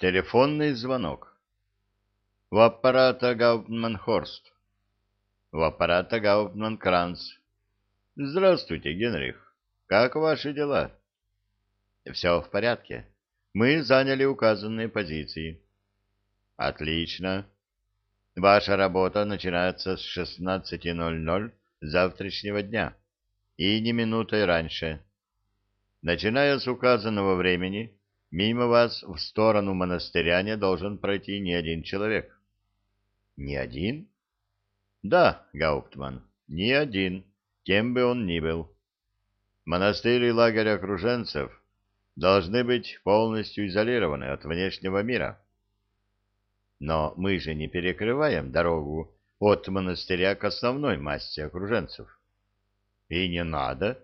Телефонный звонок. У аппарата Гауптман Хорст. У аппарата Гауптман Кранц. Здравствуйте, Генрих. Как ваши дела? Все в порядке. Мы заняли указанные позиции. Отлично. Ваша работа начинается с 16.00 завтрашнего дня и не минутой раньше. Начиная с указанного времени, мимо вас в сторону монастыря не должен пройти ни один человек. Ни один? Да, Гауптман, ни один, кем бы он ни был. Монастырь и лагерь окруженцев должны быть полностью изолированы от внешнего мира. Но мы же не перекрываем дорогу от монастыря к основной массе окруженцев. И не надо.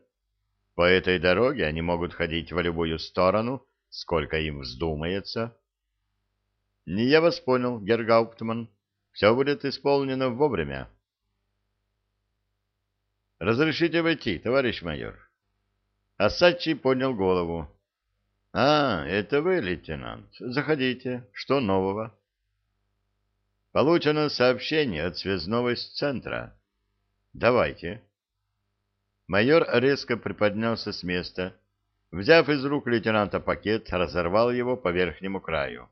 По этой дороге они могут ходить в любую сторону, сколько им вздумается. Не я вас понял, Гергауптман. Все будет исполнено вовремя. Разрешите войти, товарищ майор. Асачи поднял голову. А, это вы, лейтенант. Заходите. Что нового? Получено сообщение от связного из центра. Давайте. Майор резко приподнялся с места. Взяв из рук лейтенанта пакет, разорвал его по верхнему краю.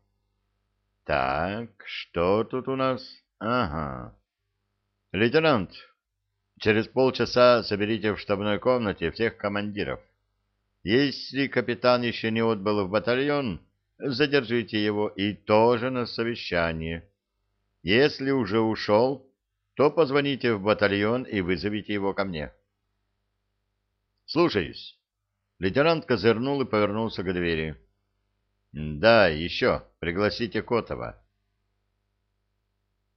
Так, что тут у нас? Ага. Лейтенант, через полчаса соберите в штабной комнате всех командиров. Если капитан еще не отбыл в батальон, задержите его и тоже на совещание. Если уже ушел, то позвоните в батальон и вызовите его ко мне. Слушаюсь. Лейтенант козырнул и повернулся к двери. Да, еще. Пригласите Котова.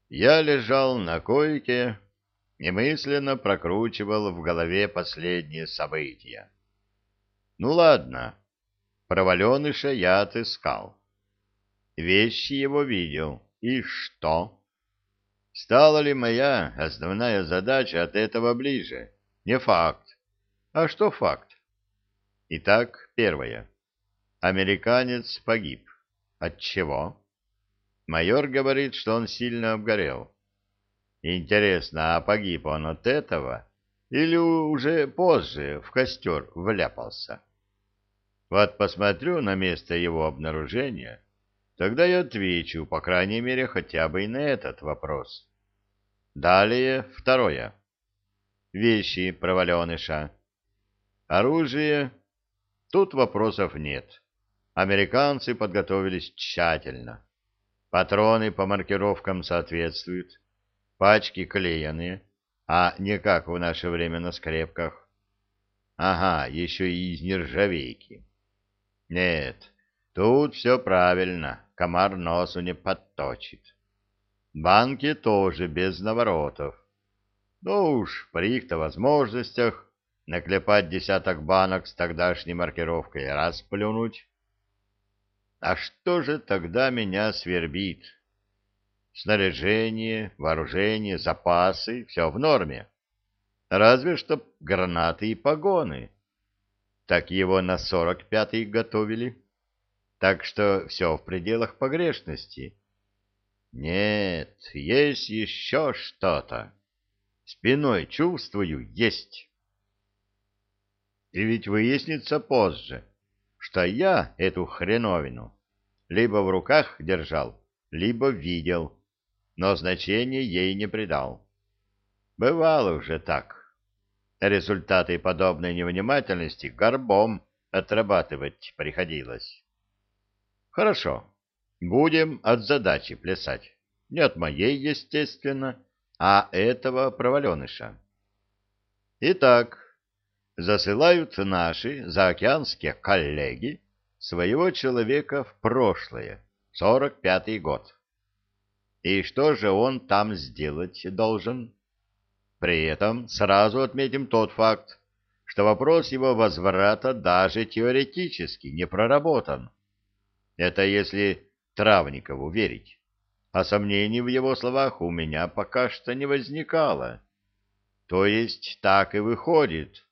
Я лежал на койке и мысленно прокручивал в голове последние события. Ну ладно, проваленыша я отыскал. Вещи его видел. И что? Стала ли моя основная задача от этого ближе? Не факт. А что факт? Итак, первое. Американец погиб. От чего? Майор говорит, что он сильно обгорел. Интересно, а погиб он от этого или уже позже в костер вляпался? Вот посмотрю на место его обнаружения, тогда я отвечу, по крайней мере, хотя бы и на этот вопрос. Далее второе. Вещи проваленыша. Оружие. Тут вопросов нет. Американцы подготовились тщательно. Патроны по маркировкам соответствуют. Пачки клееные, а не как в наше время на скрепках. Ага, еще и из нержавейки. Нет, тут все правильно, комар носу не подточит. Банки тоже без наворотов. Ну уж, при их-то возможностях наклепать десяток банок с тогдашней маркировкой, расплюнуть. А что же тогда меня свербит? Снаряжение, вооружение, запасы — все в норме. Разве что гранаты и погоны. Так его на сорок пятый готовили. Так что все в пределах погрешности. Нет, есть еще что-то. Спиной чувствую, есть. И ведь выяснится позже, что я эту хреновину либо в руках держал, либо видел, но значения ей не придал. Бывало уже так. Результаты подобной невнимательности горбом отрабатывать приходилось. Хорошо, будем от задачи плясать. Не от моей, естественно, а этого проваленыша. Итак, засылают наши заокеанские коллеги своего человека в прошлое, сорок пятый год. И что же он там сделать должен? При этом сразу отметим тот факт, что вопрос его возврата даже теоретически не проработан. Это если Травникову верить. А сомнений в его словах у меня пока что не возникало. То есть так и выходит,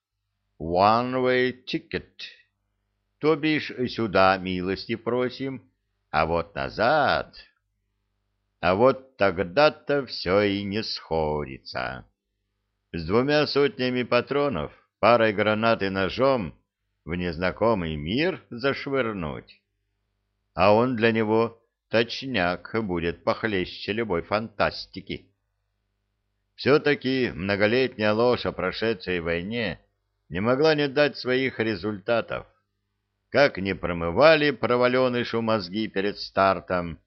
one-way ticket. То бишь сюда милости просим, А вот назад... А вот тогда-то все и не сходится. С двумя сотнями патронов, парой гранат и ножом в незнакомый мир зашвырнуть. А он для него точняк будет похлеще любой фантастики. Все-таки многолетняя ложь о прошедшей войне не могла не дать своих результатов. Как не промывали проваленышу мозги перед стартом,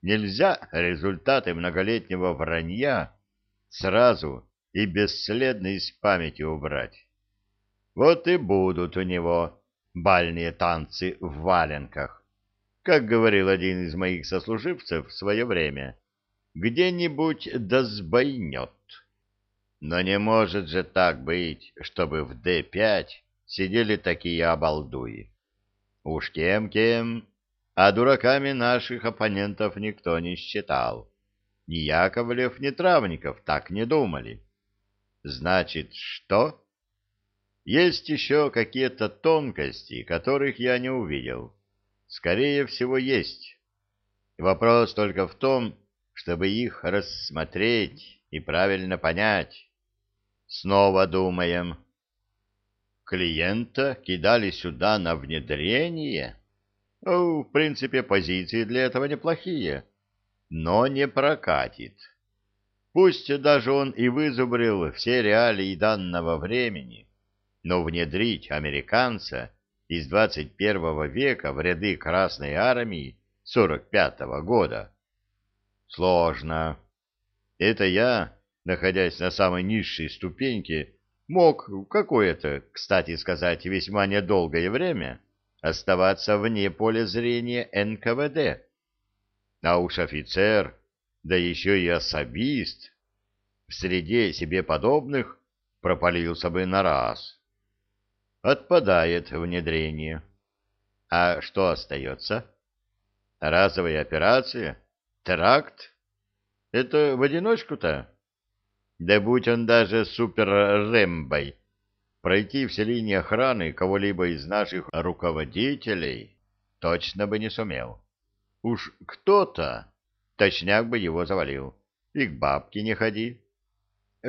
нельзя результаты многолетнего вранья сразу и бесследно из памяти убрать. Вот и будут у него бальные танцы в валенках, как говорил один из моих сослуживцев в свое время, где-нибудь да сбойнет. Но не может же так быть, чтобы в Д-5 сидели такие обалдуи. Уж кем-кем, а дураками наших оппонентов никто не считал. Ни Яковлев, ни Травников так не думали. Значит, что? Есть еще какие-то тонкости, которых я не увидел. Скорее всего, есть. Вопрос только в том, чтобы их рассмотреть и правильно понять. Снова думаем. Клиента кидали сюда на внедрение? Ну, в принципе, позиции для этого неплохие, но не прокатит. Пусть даже он и вызубрил все реалии данного времени, но внедрить американца из 21 века в ряды Красной Армии 45-го года сложно. Это я, находясь на самой низшей ступеньке, мог какое-то, кстати сказать, весьма недолгое время оставаться вне поля зрения НКВД. А уж офицер, да еще и особист, в среде себе подобных пропалился бы на раз. Отпадает внедрение. А что остается? Разовая операция? Теракт? Это в одиночку-то? Да будь он даже супер-рэмбой, пройти все линии охраны кого-либо из наших руководителей точно бы не сумел. Уж кто-то, точняк бы его завалил. И к бабке не ходи.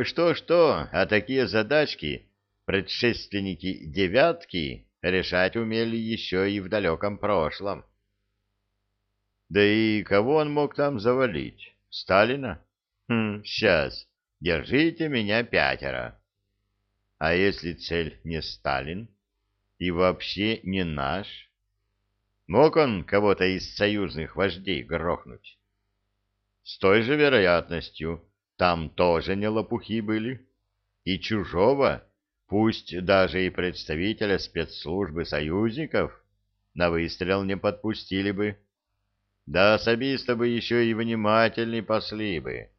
Что-что, а такие задачки предшественники «девятки» решать умели еще и в далеком прошлом. Да и кого он мог там завалить? Сталина? Хм, сейчас. Держите меня пятеро. А если цель не Сталин и вообще не наш? Мог он кого-то из союзных вождей грохнуть? С той же вероятностью там тоже не лопухи были. И чужого, пусть даже и представителя спецслужбы союзников, на выстрел не подпустили бы. Да особисто бы еще и внимательней пасли бы.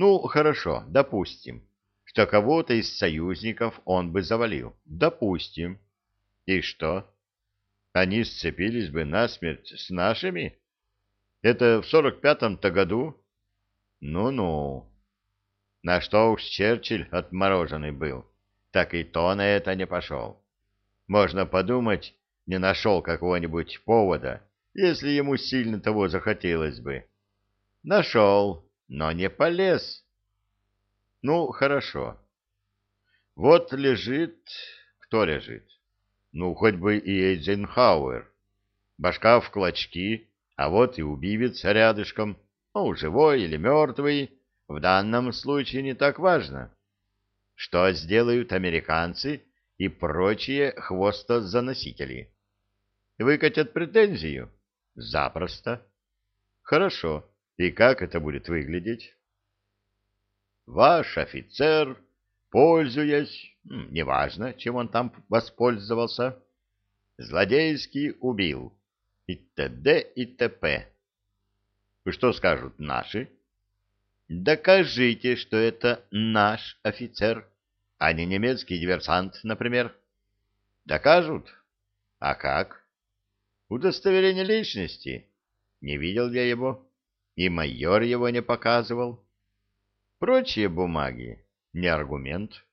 Ну, хорошо, допустим, что кого-то из союзников он бы завалил. Допустим. И что? Они сцепились бы насмерть с нашими? Это в сорок пятом-то году? Ну-ну. На что уж Черчилль отмороженный был, так и то на это не пошел. Можно подумать, не нашел какого-нибудь повода, если ему сильно того захотелось бы. Нашел, но не полез. Ну, хорошо. Вот лежит... Кто лежит? Ну, хоть бы и Эйзенхауэр. Башка в клочки, а вот и убивец рядышком. Ну, живой или мертвый, в данном случае не так важно. Что сделают американцы и прочие хвостозаносители? Выкатят претензию? Запросто. Хорошо. И как это будет выглядеть? Ваш офицер, пользуясь, неважно, чем он там воспользовался, злодейски убил и т.д. и т.п. Что скажут наши? Докажите, что это наш офицер, а не немецкий диверсант, например. Докажут? А как? Удостоверение личности. Не видел я его и майор его не показывал. Прочие бумаги — не аргумент.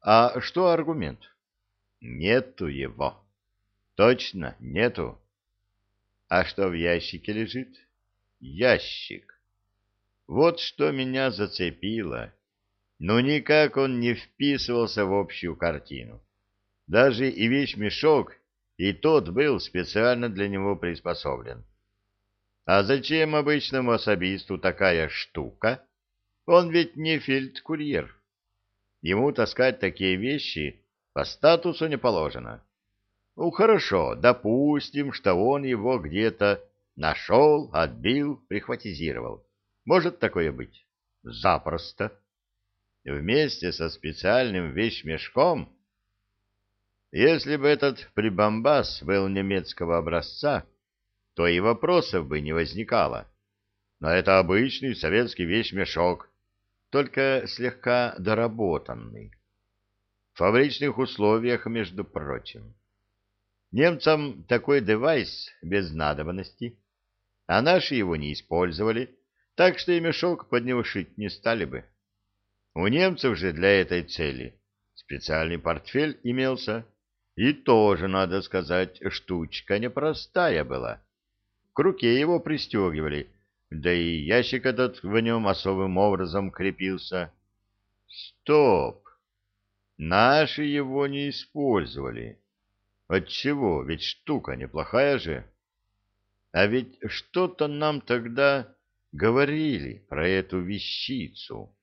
А что аргумент? Нету его. Точно, нету. А что в ящике лежит? Ящик. Вот что меня зацепило. Но никак он не вписывался в общую картину. Даже и вещмешок, и тот был специально для него приспособлен. А зачем обычному особисту такая штука? Он ведь не фельдкурьер. Ему таскать такие вещи по статусу не положено. Ну, хорошо, допустим, что он его где-то нашел, отбил, прихватизировал. Может такое быть? Запросто. Вместе со специальным вещмешком если бы этот прибамбас был немецкого образца, то и вопросов бы не возникало. Но это обычный советский вещмешок, только слегка доработанный. В фабричных условиях, между прочим. Немцам такой девайс без надобности, а наши его не использовали, так что и мешок под него шить не стали бы. У немцев же для этой цели специальный портфель имелся, и тоже, надо сказать, штучка непростая была. К руке его пристегивали, да и ящик этот в нем особым образом крепился. Стоп! Наши его не использовали. Отчего? Ведь штука неплохая же. А ведь что-то нам тогда говорили про эту вещицу.